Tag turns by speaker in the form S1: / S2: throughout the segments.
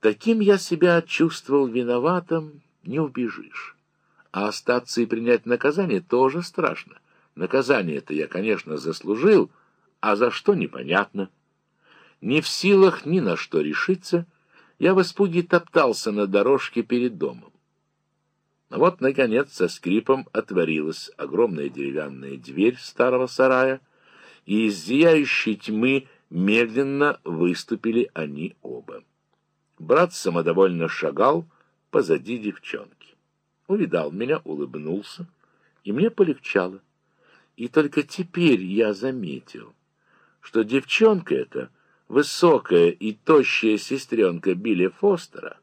S1: Таким я себя чувствовал виноватым, не убежишь. А остаться и принять наказание тоже страшно. Наказание-то я, конечно, заслужил, а за что непонятно. Не в силах ни на что решиться, я в испуге топтался на дорожке перед домом. Но вот, наконец, со скрипом отворилась огромная деревянная дверь старого сарая, и из зияющей тьмы медленно выступили они оба. Брат самодовольно шагал позади девчонки. Увидал меня, улыбнулся, и мне полегчало. И только теперь я заметил, что девчонка эта, высокая и тощая сестренка Билли Фостера,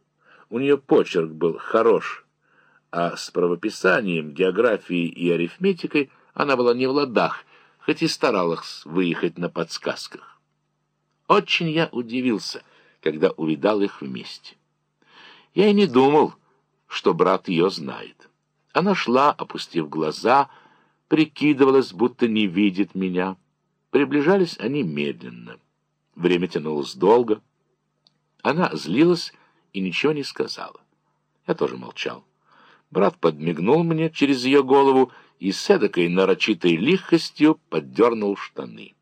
S1: у нее почерк был хорош, а с правописанием, географией и арифметикой она была не в ладах, хоть и старалась выехать на подсказках. Очень я удивился, когда увидал их вместе. Я и не думал, что брат ее знает. Она шла, опустив глаза, прикидывалась, будто не видит меня. Приближались они медленно. Время тянулось долго. Она злилась и ничего не сказала. Я тоже молчал. Брат подмигнул мне через ее голову и с эдакой нарочитой лихостью поддернул штаны.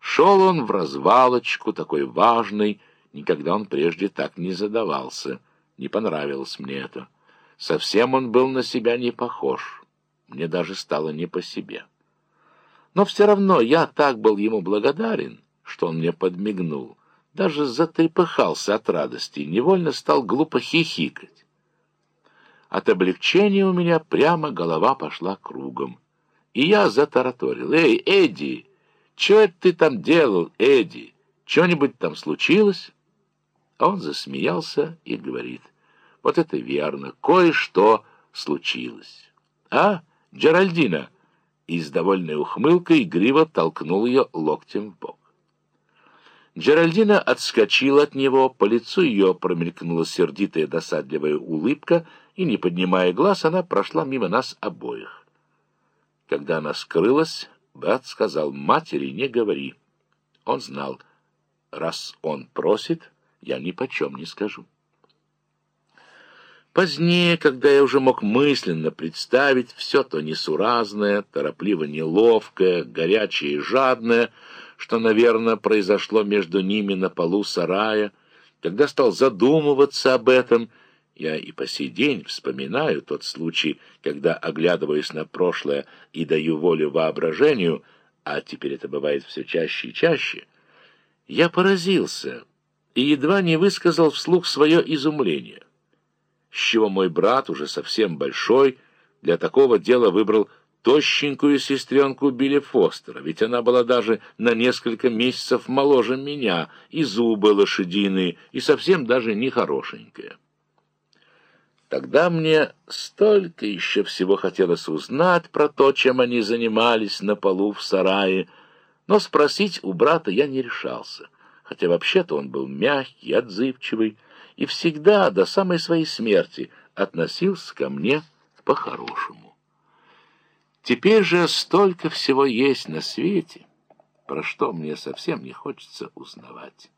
S1: Шел он в развалочку, такой важный, никогда он прежде так не задавался. Не понравилось мне это. Совсем он был на себя не похож. Мне даже стало не по себе. Но все равно я так был ему благодарен, что он мне подмигнул. Даже затрепыхался от радости и невольно стал глупо хихикать. От облегчения у меня прямо голова пошла кругом. И я затараторил. «Эй, Эдди, что это ты там делал, Эдди? Что-нибудь там случилось?» А он засмеялся и говорит. «Вот это верно, кое-что случилось». «А, Джеральдина?» И с довольной ухмылкой игриво толкнул ее локтем в бок. Джеральдина отскочила от него, по лицу ее промелькнула сердитая досадливая улыбка, и, не поднимая глаз, она прошла мимо нас обоих. Когда она скрылась, брат сказал матери «не говори». Он знал, раз он просит, я ни почем не скажу. Позднее, когда я уже мог мысленно представить все то несуразное, торопливо неловкое, горячее и жадное, что, наверное, произошло между ними на полу сарая, когда стал задумываться об этом, я и по сей день вспоминаю тот случай, когда оглядываюсь на прошлое и даю волю воображению, а теперь это бывает все чаще и чаще, я поразился и едва не высказал вслух свое изумление. С чего мой брат, уже совсем большой, для такого дела выбрал тощенькую сестренку Билли Фостера, ведь она была даже на несколько месяцев моложе меня, и зубы лошадиные, и совсем даже не хорошенькая. Тогда мне столько еще всего хотелось узнать про то, чем они занимались на полу в сарае, но спросить у брата я не решался, хотя вообще-то он был мягкий, отзывчивый и всегда до самой своей смерти относился ко мне по-хорошему. Теперь же столько всего есть на свете, про что мне совсем не хочется узнавать.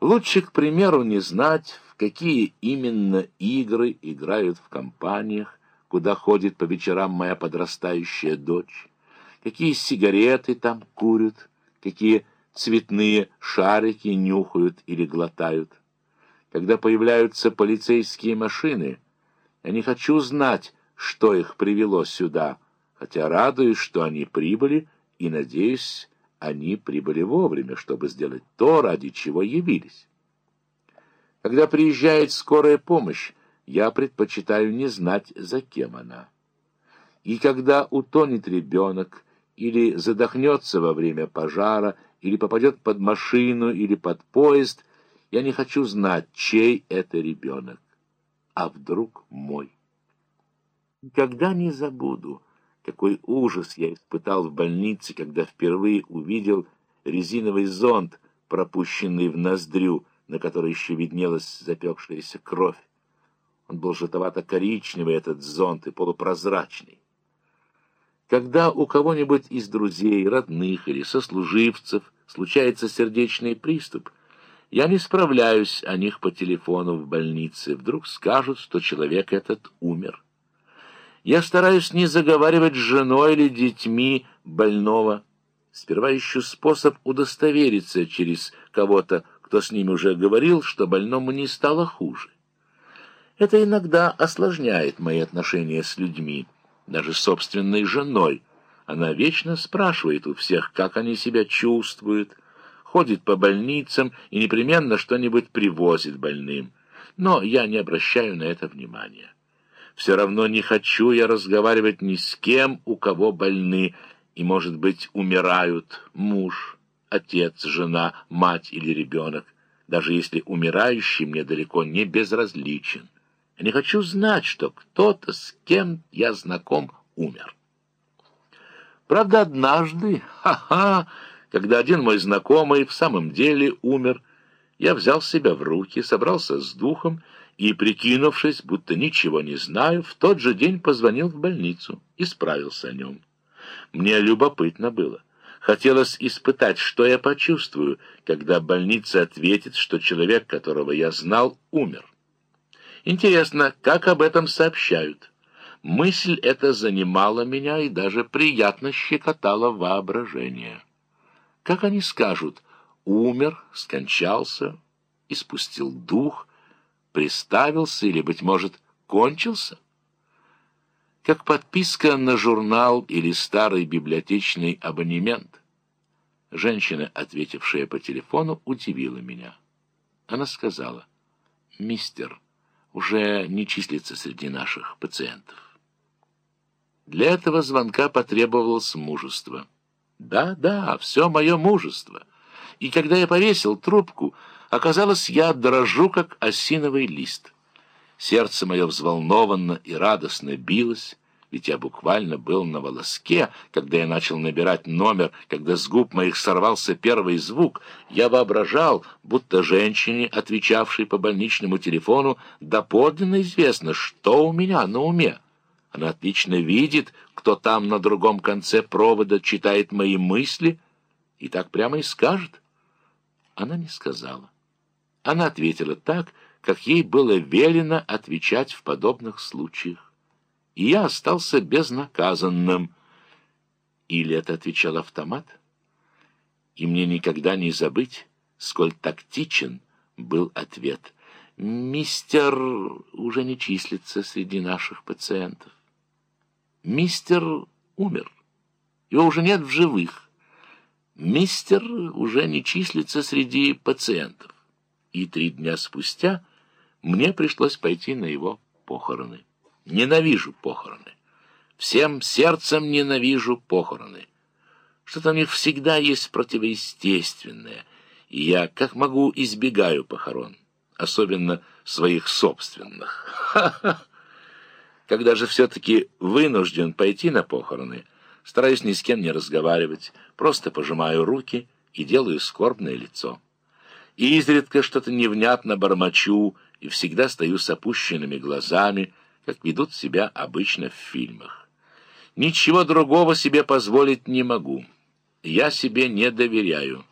S1: Лучше, к примеру, не знать, в какие именно игры играют в компаниях, куда ходит по вечерам моя подрастающая дочь, какие сигареты там курят, какие цветные шарики нюхают или глотают. Когда появляются полицейские машины, я не хочу знать, что их привело сюда — хотя радуюсь, что они прибыли, и, надеюсь, они прибыли вовремя, чтобы сделать то, ради чего явились. Когда приезжает скорая помощь, я предпочитаю не знать, за кем она. И когда утонет ребенок, или задохнется во время пожара, или попадет под машину, или под поезд, я не хочу знать, чей это ребенок, а вдруг мой. Никогда не забуду, какой ужас я испытал в больнице, когда впервые увидел резиновый зонт, пропущенный в ноздрю, на которой еще виднелась запекшаяся кровь. Он был желтовато-коричневый, этот зонт, и полупрозрачный. Когда у кого-нибудь из друзей, родных или сослуживцев случается сердечный приступ, Я не справляюсь о них по телефону в больнице. Вдруг скажут, что человек этот умер. Я стараюсь не заговаривать с женой или детьми больного. Сперва ищу способ удостовериться через кого-то, кто с ними уже говорил, что больному не стало хуже. Это иногда осложняет мои отношения с людьми, даже собственной женой. Она вечно спрашивает у всех, как они себя чувствуют, ходит по больницам и непременно что-нибудь привозит больным. Но я не обращаю на это внимания. Все равно не хочу я разговаривать ни с кем, у кого больны, и, может быть, умирают муж, отец, жена, мать или ребенок, даже если умирающий мне далеко не безразличен. Я не хочу знать, что кто-то, с кем я знаком, умер. Правда, однажды, ха-ха, когда один мой знакомый в самом деле умер, я взял себя в руки, собрался с духом и, прикинувшись, будто ничего не знаю, в тот же день позвонил в больницу и справился о нем. Мне любопытно было. Хотелось испытать, что я почувствую, когда больница ответит, что человек, которого я знал, умер. Интересно, как об этом сообщают? Мысль эта занимала меня и даже приятно щекотала воображение. Как они скажут «умер», «скончался», «испустил дух», «приставился» или, быть может, «кончился»? Как подписка на журнал или старый библиотечный абонемент. Женщина, ответившая по телефону, удивила меня. Она сказала, «Мистер, уже не числится среди наших пациентов». Для этого звонка потребовалось мужество. Да, да, все мое мужество. И когда я повесил трубку, оказалось, я дрожу, как осиновый лист. Сердце мое взволнованно и радостно билось, ведь я буквально был на волоске, когда я начал набирать номер, когда с губ моих сорвался первый звук. Я воображал, будто женщине, отвечавшей по больничному телефону, доподлинно известно, что у меня на уме. Она отлично видит, кто там на другом конце провода читает мои мысли, и так прямо и скажет. Она не сказала. Она ответила так, как ей было велено отвечать в подобных случаях. И я остался безнаказанным. Или это отвечал автомат? И мне никогда не забыть, сколь тактичен был ответ. «Мистер уже не числится среди наших пациентов». Мистер умер. Его уже нет в живых. Мистер уже не числится среди пациентов. И три дня спустя мне пришлось пойти на его похороны. Ненавижу похороны. Всем сердцем ненавижу похороны. Что-то у них всегда есть противоестественное, и я, как могу, избегаю похорон, особенно своих собственных. Когда же все-таки вынужден пойти на похороны, стараюсь ни с кем не разговаривать, просто пожимаю руки и делаю скорбное лицо. И изредка что-то невнятно бормочу, и всегда стою с опущенными глазами, как ведут себя обычно в фильмах. Ничего другого себе позволить не могу. Я себе не доверяю.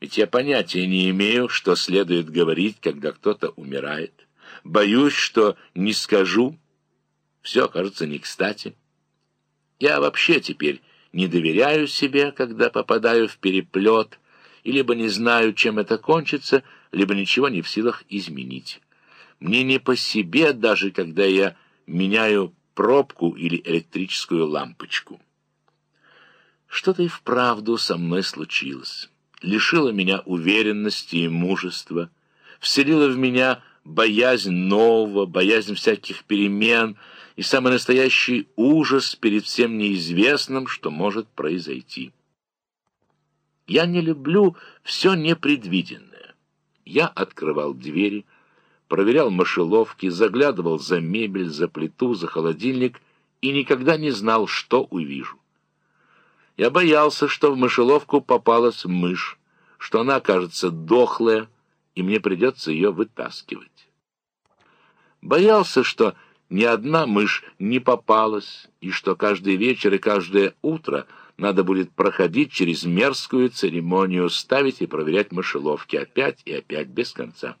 S1: Ведь я понятия не имею, что следует говорить, когда кто-то умирает. Боюсь, что не скажу, все кажется не кстати. Я вообще теперь не доверяю себе, когда попадаю в переплет, и либо не знаю, чем это кончится, либо ничего не в силах изменить. Мне не по себе, даже когда я меняю пробку или электрическую лампочку. Что-то и вправду со мной случилось. Лишило меня уверенности и мужества, вселило в меня боязнь нового, боязнь всяких перемен — и самый настоящий ужас перед всем неизвестным, что может произойти. Я не люблю все непредвиденное. Я открывал двери, проверял мышеловки, заглядывал за мебель, за плиту, за холодильник и никогда не знал, что увижу. Я боялся, что в мышеловку попалась мышь, что она окажется дохлая, и мне придется ее вытаскивать. Боялся, что ни одна мышь не попалась, и что каждый вечер и каждое утро надо будет проходить через мерзкую церемонию, ставить и проверять мышеловки опять и опять без конца.